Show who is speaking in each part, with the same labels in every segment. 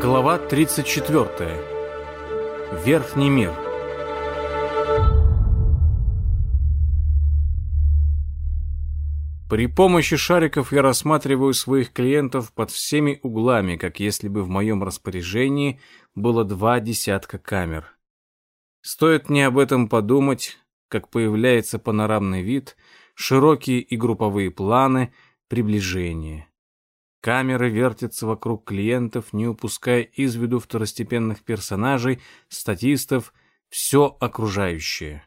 Speaker 1: Глава 34. Верхний мир. При помощи шариков я рассматриваю своих клиентов под всеми углами, как если бы в моем распоряжении было два десятка камер. Стоит мне об этом подумать, как появляется панорамный вид, широкие и групповые планы, приближение. Камеры вертятся вокруг клиентов, не упуская из виду второстепенных персонажей, статистов, все окружающее.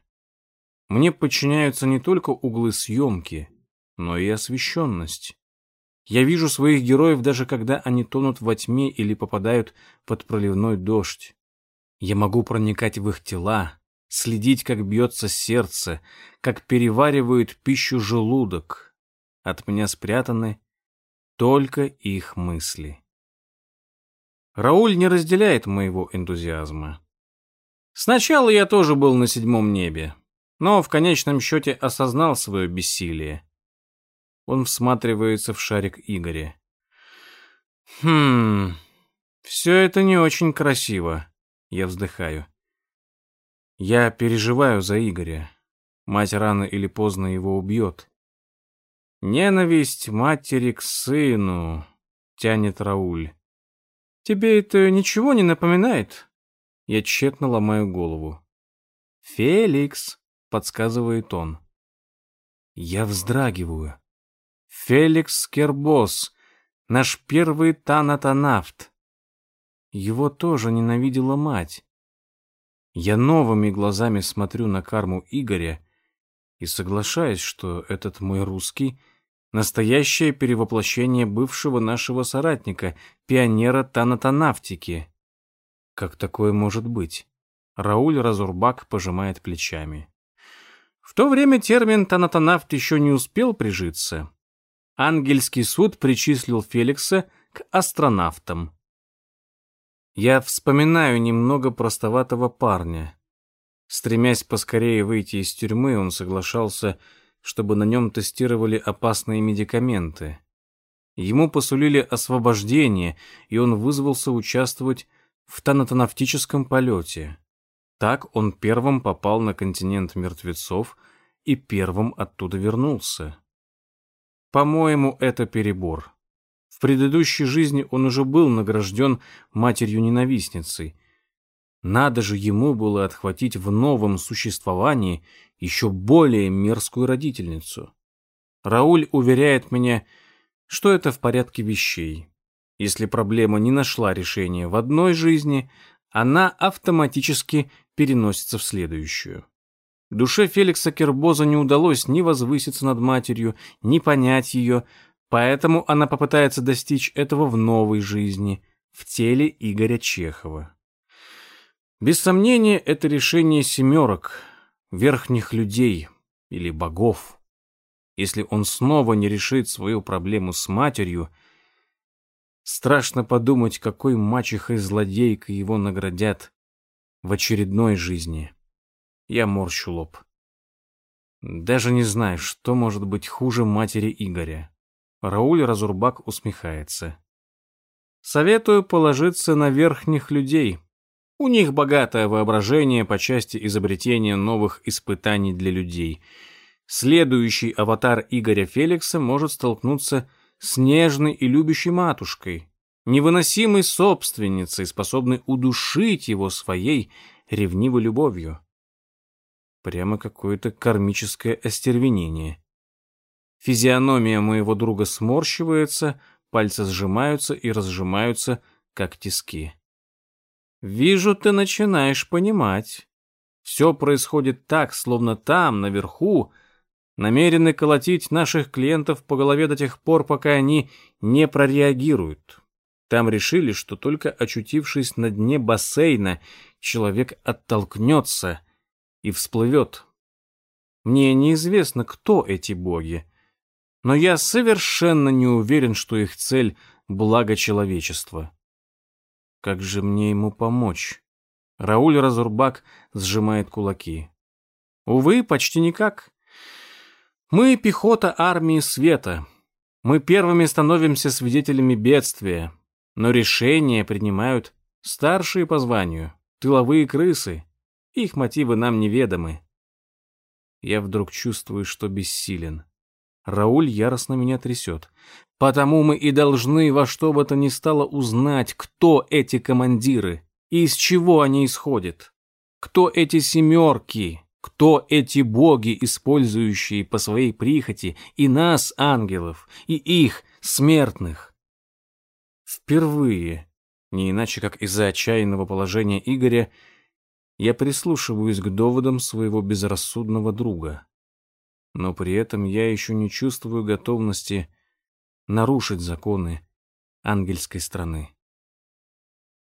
Speaker 1: Мне подчиняются не только углы съемки, но и освещенность. Я вижу своих героев даже когда они тонут во тьме или попадают под проливной дождь. Я могу проникать в их тела, следить, как бьется сердце, как переваривает пищу желудок. От меня спрятаны только их мысли. Рауль не разделяет моего энтузиазма. Сначала я тоже был на седьмом небе, но в конечном счете осознал свое бессилие. Он всматривается в шарик Игоря. «Хм, все это не очень красиво», — я вздыхаю. «Я переживаю за Игоря. Мать рано или поздно его убьет. Ненависть матери к сыну, тянет Рауль. Тебе это ничего не напоминает? Я тщетно ломаю голову. Феликс, подсказывает он. Я вздрагиваю. Феликс Кербос, наш первый танатонавт. Его тоже ненавидела мать. Я новыми глазами смотрю на карму Игоря и соглашаюсь, что этот мой русский — настоящее перевоплощение бывшего нашего соратника, пионера танатонавтики. Как такое может быть? Рауль Разурбак пожимает плечами. В то время термин «танатонавт» еще не успел прижиться. Ангельский суд причислил Феликса к астронавтам. Я вспоминаю немного простоватого парня, Стремясь поскорее выйти из тюрьмы, он соглашался, чтобы на нем тестировали опасные медикаменты. Ему посулили освобождение, и он вызвался участвовать в танатонавтическом полете. Так он первым попал на континент мертвецов и первым оттуда вернулся. По-моему, это перебор. В предыдущей жизни он уже был награжден матерью-ненавистницей, надо же ему было отхватить в новом существовании еще более мерзкую родительницу. Рауль уверяет меня, что это в порядке вещей. Если проблема не нашла решения в одной жизни, она автоматически переносится в следующую. Душе Феликса Кербоза не удалось ни возвыситься над матерью, ни понять ее, поэтому она попытается достичь этого в новой жизни, в теле Игоря Чехова. Без сомнения, это решение семерок, верхних людей или богов. Если он снова не решит свою проблему с матерью, страшно подумать, какой мачехой-злодейкой его наградят в очередной жизни. Я морщу лоб. Даже не знаю, что может быть хуже матери Игоря. Рауль Разурбак усмехается. Советую положиться на верхних людей. У них богатое воображение по части изобретения новых испытаний для людей. Следующий аватар Игоря Феликса может столкнуться с нежной и любящей матушкой, невыносимой собственницей, способной удушить его своей ревнивой любовью. Прямо какое-то кармическое остервенение. Физиономия моего друга сморщивается, пальцы сжимаются и разжимаются, как тиски. Вижу, ты начинаешь понимать. Все происходит так, словно там, наверху, намерены колотить наших клиентов по голове до тех пор, пока они не прореагируют. Там решили, что только очутившись на дне бассейна, человек оттолкнется и всплывет. Мне неизвестно, кто эти боги, но я совершенно не уверен, что их цель — благо человечества. Как же мне ему помочь? Рауль Разурбак сжимает кулаки. Увы, почти никак. Мы пехота армии света. Мы первыми становимся свидетелями бедствия, но решения принимают старшие по званию, тыловые крысы. Их мотивы нам неведомы. Я вдруг чувствую, что бессилен. Рауль яростно меня трясет. Потому мы и должны во что бы то ни стало узнать, кто эти командиры и из чего они исходят. Кто эти семерки, кто эти боги, использующие по своей прихоти и нас, ангелов, и их, смертных. Впервые, не иначе как из-за отчаянного положения Игоря, я прислушиваюсь к доводам своего безрассудного друга. Но при этом я еще не чувствую готовности нарушить законы ангельской страны.